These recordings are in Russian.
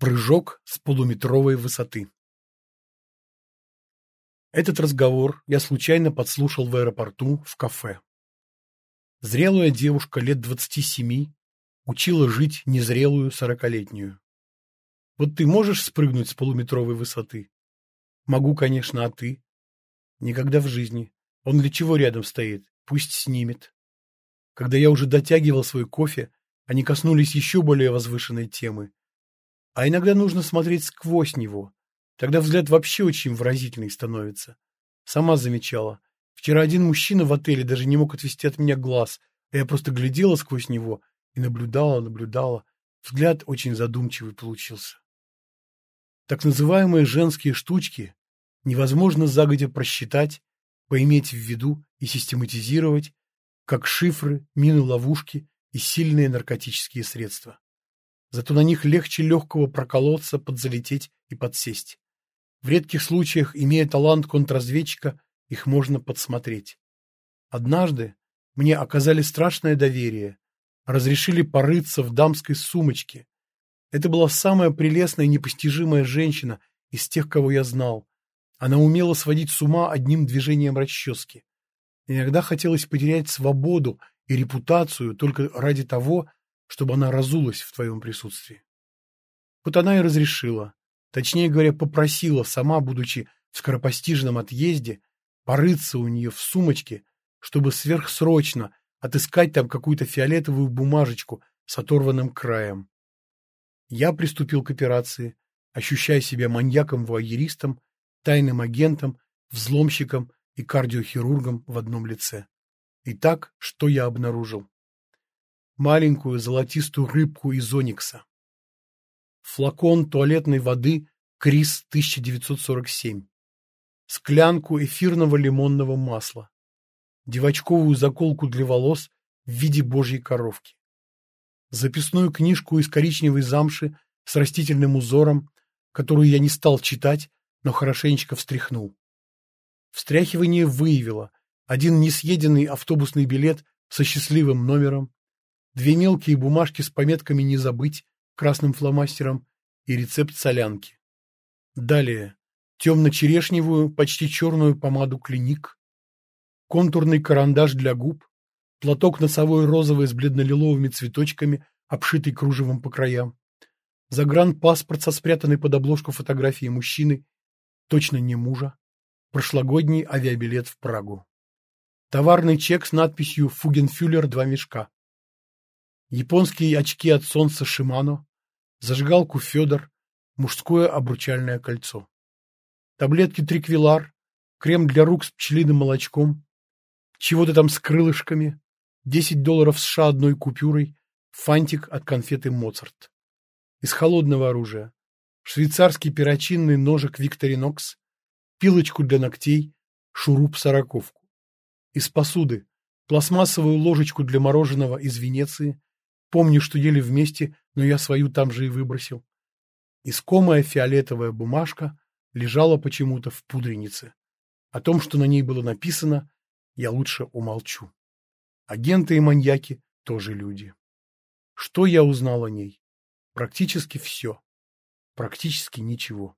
Прыжок с полуметровой высоты. Этот разговор я случайно подслушал в аэропорту в кафе. Зрелая девушка лет двадцати семи учила жить незрелую сорокалетнюю. Вот ты можешь спрыгнуть с полуметровой высоты? Могу, конечно, а ты? Никогда в жизни. Он для чего рядом стоит? Пусть снимет. Когда я уже дотягивал свой кофе, они коснулись еще более возвышенной темы а иногда нужно смотреть сквозь него. Тогда взгляд вообще очень выразительный становится. Сама замечала. Вчера один мужчина в отеле даже не мог отвести от меня глаз, а я просто глядела сквозь него и наблюдала, наблюдала. Взгляд очень задумчивый получился. Так называемые женские штучки невозможно загодя просчитать, поиметь в виду и систематизировать, как шифры, мины-ловушки и сильные наркотические средства. Зато на них легче легкого проколоться, подзалететь и подсесть. В редких случаях, имея талант контрразведчика, их можно подсмотреть. Однажды мне оказали страшное доверие, разрешили порыться в дамской сумочке. Это была самая прелестная и непостижимая женщина из тех, кого я знал. Она умела сводить с ума одним движением расчески. Иногда хотелось потерять свободу и репутацию только ради того, чтобы она разулась в твоем присутствии. Вот она и разрешила, точнее говоря, попросила, сама, будучи в скоропостижном отъезде, порыться у нее в сумочке, чтобы сверхсрочно отыскать там какую-то фиолетовую бумажечку с оторванным краем. Я приступил к операции, ощущая себя маньяком-вуайеристом, тайным агентом, взломщиком и кардиохирургом в одном лице. Итак, что я обнаружил? Маленькую золотистую рыбку из оникса. Флакон туалетной воды Крис 1947. Склянку эфирного лимонного масла. Девочковую заколку для волос в виде божьей коровки. Записную книжку из коричневой замши с растительным узором, которую я не стал читать, но хорошенечко встряхнул. Встряхивание выявило один несъеденный автобусный билет со счастливым номером, две мелкие бумажки с пометками «Не забыть» красным фломастером и рецепт солянки. Далее. Темно-черешневую, почти черную помаду «Клиник», контурный карандаш для губ, платок носовой розовый с бледно-лиловыми цветочками, обшитый кружевом по краям, загранпаспорт со спрятанной под обложку фотографией мужчины, точно не мужа, прошлогодний авиабилет в Прагу. Товарный чек с надписью «Фугенфюллер два мешка» японские очки от солнца Шимано, зажигалку Федор, мужское обручальное кольцо. Таблетки Триквилар, крем для рук с пчелиным молочком, чего-то там с крылышками, 10 долларов США одной купюрой, фантик от конфеты Моцарт. Из холодного оружия швейцарский перочинный ножик Викторинокс, пилочку для ногтей, шуруп-сороковку. Из посуды пластмассовую ложечку для мороженого из Венеции, Помню, что ели вместе, но я свою там же и выбросил. Искомая фиолетовая бумажка лежала почему-то в пудренице. О том, что на ней было написано, я лучше умолчу. Агенты и маньяки тоже люди. Что я узнал о ней? Практически все. Практически ничего.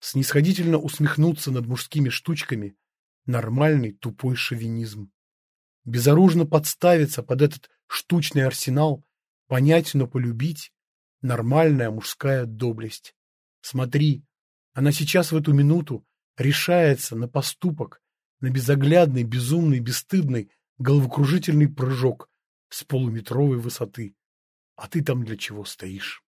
Снисходительно усмехнуться над мужскими штучками – нормальный тупой шовинизм безоружно подставиться под этот штучный арсенал, понять, но полюбить — нормальная мужская доблесть. Смотри, она сейчас в эту минуту решается на поступок, на безоглядный, безумный, бесстыдный, головокружительный прыжок с полуметровой высоты. А ты там для чего стоишь?